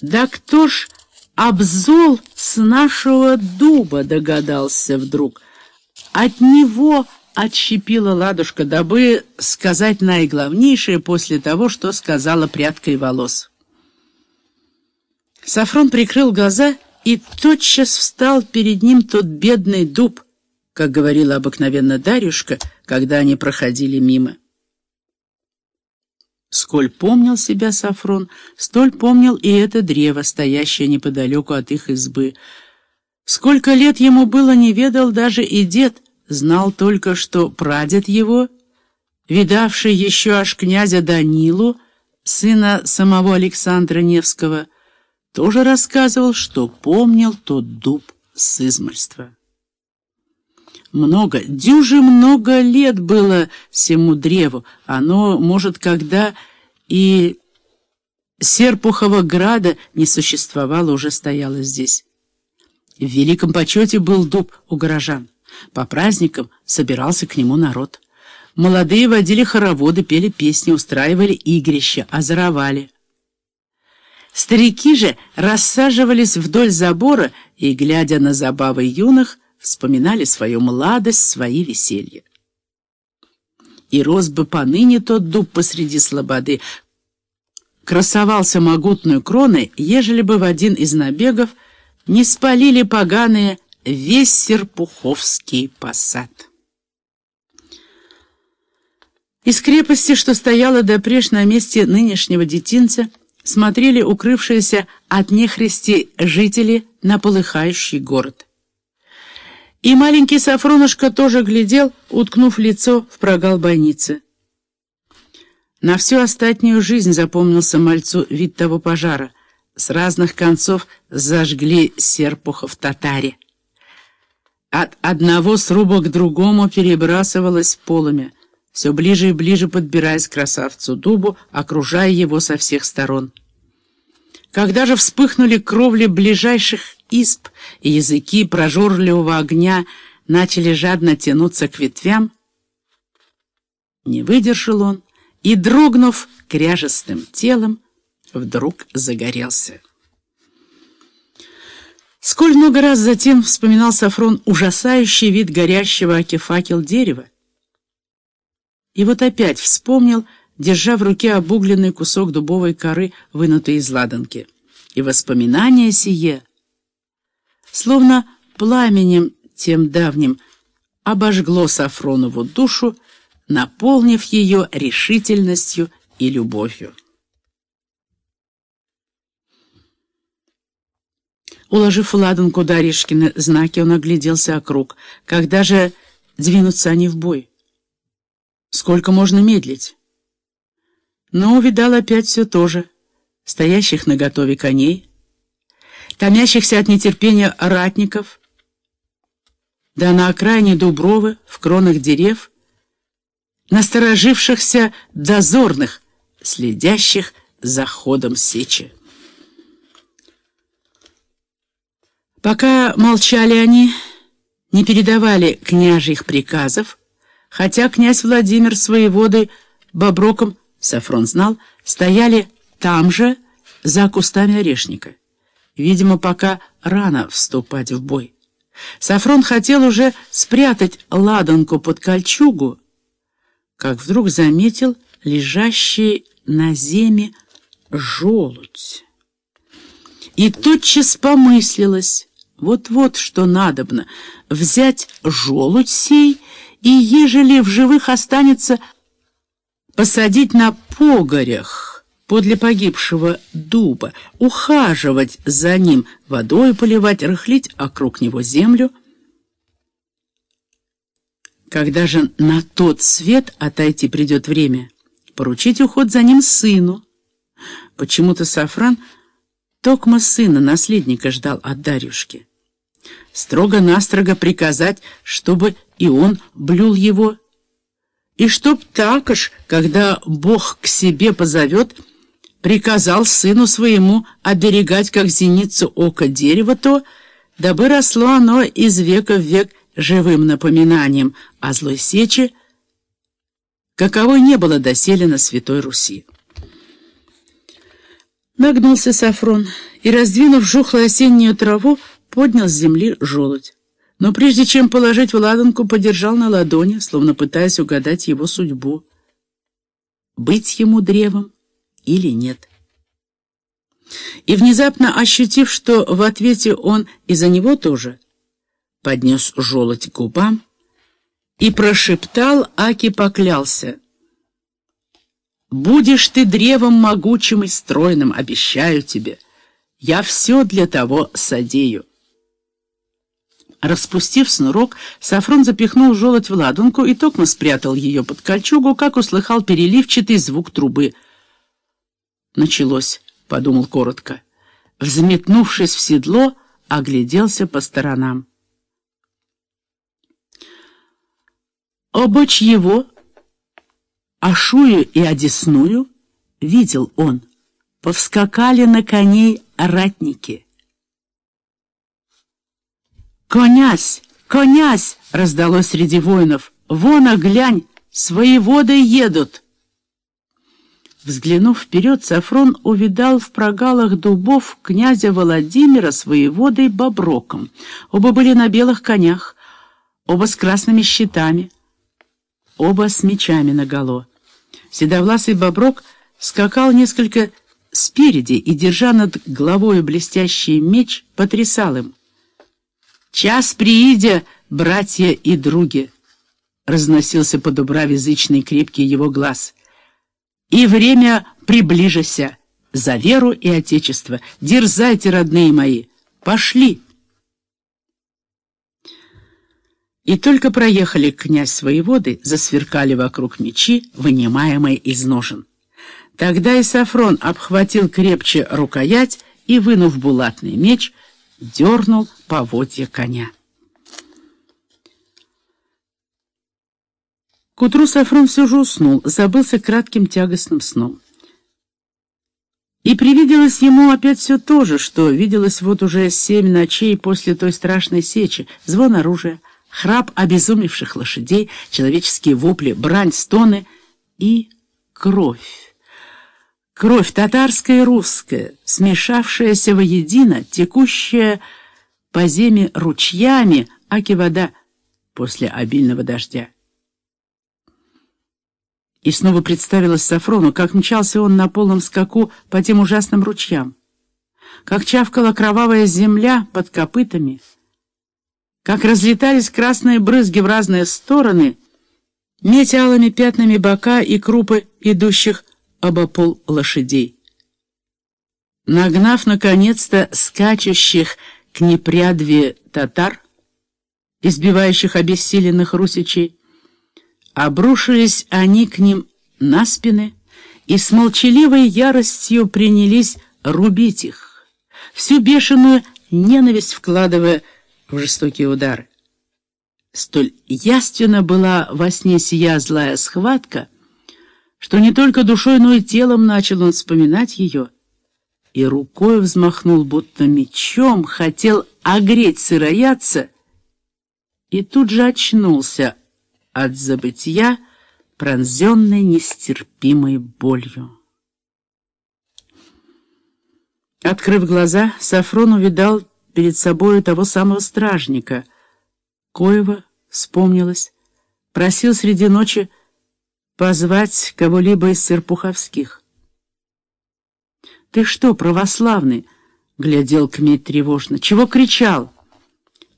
Да кто ж обзол с нашего дуба, догадался вдруг. От него отщепила ладушка, дабы сказать наиглавнейшее после того, что сказала прядкой волос. Сафрон прикрыл глаза, и тотчас встал перед ним тот бедный дуб, как говорила обыкновенно Дарюшка, когда они проходили мимо. Сколь помнил себя Сафрон, столь помнил и это древо, стоящее неподалеку от их избы. Сколько лет ему было, не ведал даже и дед, знал только, что прадед его, видавший еще аж князя Данилу, сына самого Александра Невского, тоже рассказывал, что помнил тот дуб с измольства. Много, дюже много лет было всему древу. Оно, может, когда и Серпухова града не существовало, уже стояло здесь. В великом почете был дуб у горожан. По праздникам собирался к нему народ. Молодые водили хороводы, пели песни, устраивали игрища, озоровали. Старики же рассаживались вдоль забора и, глядя на забавы юных, вспоминали свою молодость, свои веселья. И рос бы поныне тот дуб посреди слободы, красовался могутную кроной, ежели бы в один из набегов не спалили поганые весь Серпуховский посад. Из крепости, что стояла допреж на месте нынешнего детинца, смотрели укрывшиеся от нехристи жители на полыхающий город. И маленький Сафронушка тоже глядел, уткнув лицо в прогал бойницы. На всю остатнюю жизнь запомнился мальцу вид того пожара. С разных концов зажгли серпухов татаре. От одного сруба к другому перебрасывалось полымя, все ближе и ближе подбираясь к красавцу дубу, окружая его со всех сторон. Когда же вспыхнули кровли ближайших исп, и языки прожорливого огня начали жадно тянуться к ветвям, не выдержал он и, дрогнув кряжестым телом, вдруг загорелся. Сколь много раз затем вспоминал Сафрон ужасающий вид горящего окефакел дерева. И вот опять вспомнил, держа в руке обугленный кусок дубовой коры, вынутый из ладанки. И воспоминание сие, словно пламенем тем давним, обожгло Сафронову душу, наполнив ее решительностью и любовью. Уложив в ладанку Даришкина знаки, он огляделся округ. Когда же двинутся они в бой? Сколько можно медлить? Но увидал опять все то же. Стоящих на готове коней, томящихся от нетерпения ратников, да на окраине Дубровы, в кронах дерев, насторожившихся дозорных, следящих за ходом сечи. Пока молчали они, не передавали княжьих приказов, хотя князь Владимир с воеводой Боброком, Сафрон знал, стояли там же, за кустами орешника. Видимо, пока рано вступать в бой. Сафрон хотел уже спрятать ладанку под кольчугу, как вдруг заметил лежащий на земе желудь. И тотчас помыслилось, вот-вот что надобно, взять желудь сей и, ежели в живых останется, посадить на погорях подле погибшего дуба, ухаживать за ним, водой поливать, рыхлить округ него землю. Когда же на тот свет отойти придет время, поручить уход за ним сыну. Почему-то Сафран токма сына, наследника ждал от Дарюшки строго-настрого приказать, чтобы и он блюл его. И чтоб так уж, когда Бог к себе позовет, приказал сыну своему оберегать, как зеницу ока дерева то, дабы росло оно из века в век живым напоминанием о злой сече, каковой не было доселе на Святой Руси. Нагнулся Сафрон и, раздвинув жухлую осеннюю траву, поднял с земли желудь. Но прежде чем положить в ладанку, подержал на ладони, словно пытаясь угадать его судьбу. Быть ему древом или нет. И внезапно ощутив, что в ответе он и за него тоже, поднес желудь к губам и прошептал, аки поклялся — Будешь ты древом могучим и стройным, обещаю тебе. Я все для того содею. Распустив снурок, Сафрон запихнул желудь в ладунку и токмо спрятал ее под кольчугу, как услыхал переливчатый звук трубы. «Началось», — подумал коротко. Взметнувшись в седло, огляделся по сторонам. Обочь его Ашую и Одесную видел он. Повскакали на коней ратники. «Конясь! Конясь!» — раздалось среди воинов. «Вон, оглянь! Свои воды едут!» Взглянув вперед, Сафрон увидал в прогалах дубов князя Владимира с воеводой Боброком. Оба были на белых конях, оба с красными щитами, оба с мечами наголо. Седовласый боброк скакал несколько спереди и, держа над головой блестящий меч, потрясал им. «Час приидя, братья и други!» — разносился по дубраве зычный крепкий его глаз. «И время приближися! За веру и отечество! Дерзайте, родные мои! Пошли!» И только проехали князь свои воды, засверкали вокруг мечи, вынимаемые из ножен. Тогда и Сафрон обхватил крепче рукоять и, вынув булатный меч, дернул поводья коня. К утру Сафрон все же уснул, забылся кратким тягостным сном. И привиделось ему опять все то же, что виделось вот уже семь ночей после той страшной сечи, звон оружия, храп обезумевших лошадей, человеческие вопли, брань, стоны и кровь. Кровь татарская и русская, смешавшаяся воедино, текущая по земе ручьями, аки вода после обильного дождя. И снова представилось Сафрону, как мчался он на полном скаку по тем ужасным ручьям, как чавкала кровавая земля под копытами, как разлетались красные брызги в разные стороны, метя алыми пятнами бока и крупы идущих обопол лошадей. Нагнав, наконец-то, скачущих к непрядве татар, избивающих обессиленных русичей, обрушились они к ним на спины и с молчаливой яростью принялись рубить их, всю бешеную ненависть вкладывая в жестокие удары. Столь яственно была во сне сия злая схватка, что не только душой, но и телом начал он вспоминать ее, и рукой взмахнул, будто мечом, хотел огреть сыроядца, и тут же очнулся от забытия, пронзенной нестерпимой болью. Открыв глаза, Сафрон увидал перед собою того самого стражника. Коева вспомнилось, просил среди ночи позвать кого-либо из серпуховских. «Ты что, православный?» — глядел Кмей тревожно. «Чего кричал?»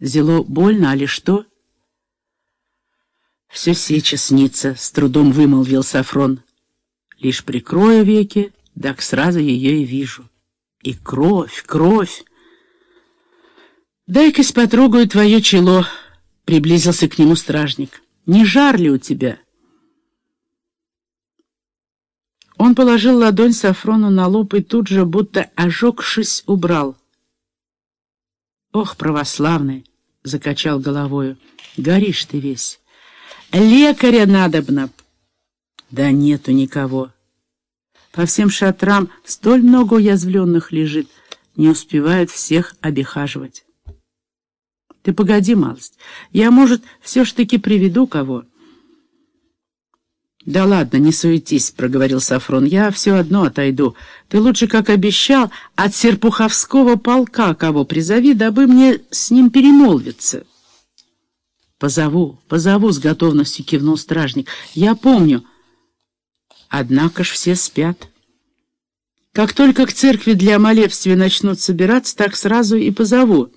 «Зело больно, али что?» «Все сеча снится», — с трудом вымолвил Сафрон. «Лишь прикрою веки, так сразу ее и вижу. И кровь, кровь!» «Дай-кась потрогаю твое чело», — приблизился к нему стражник. «Не жар ли у тебя?» Он положил ладонь Сафрону на лоб и тут же, будто ожегшись, убрал. «Ох, православный!» — закачал головою. «Горишь ты весь! Лекаря надобно!» «Да нету никого!» По всем шатрам столь много уязвленных лежит, не успевают всех обихаживать. Ты погоди, малость. Я, может, все ж таки приведу кого. «Да ладно, не суетись», — проговорил Сафрон. «Я все одно отойду. Ты лучше, как обещал, от Серпуховского полка кого призови, дабы мне с ним перемолвиться». «Позову, позову», — с готовностью кивнул стражник. «Я помню». Однако ж все спят. Как только к церкви для молебствия начнут собираться, так сразу и позову.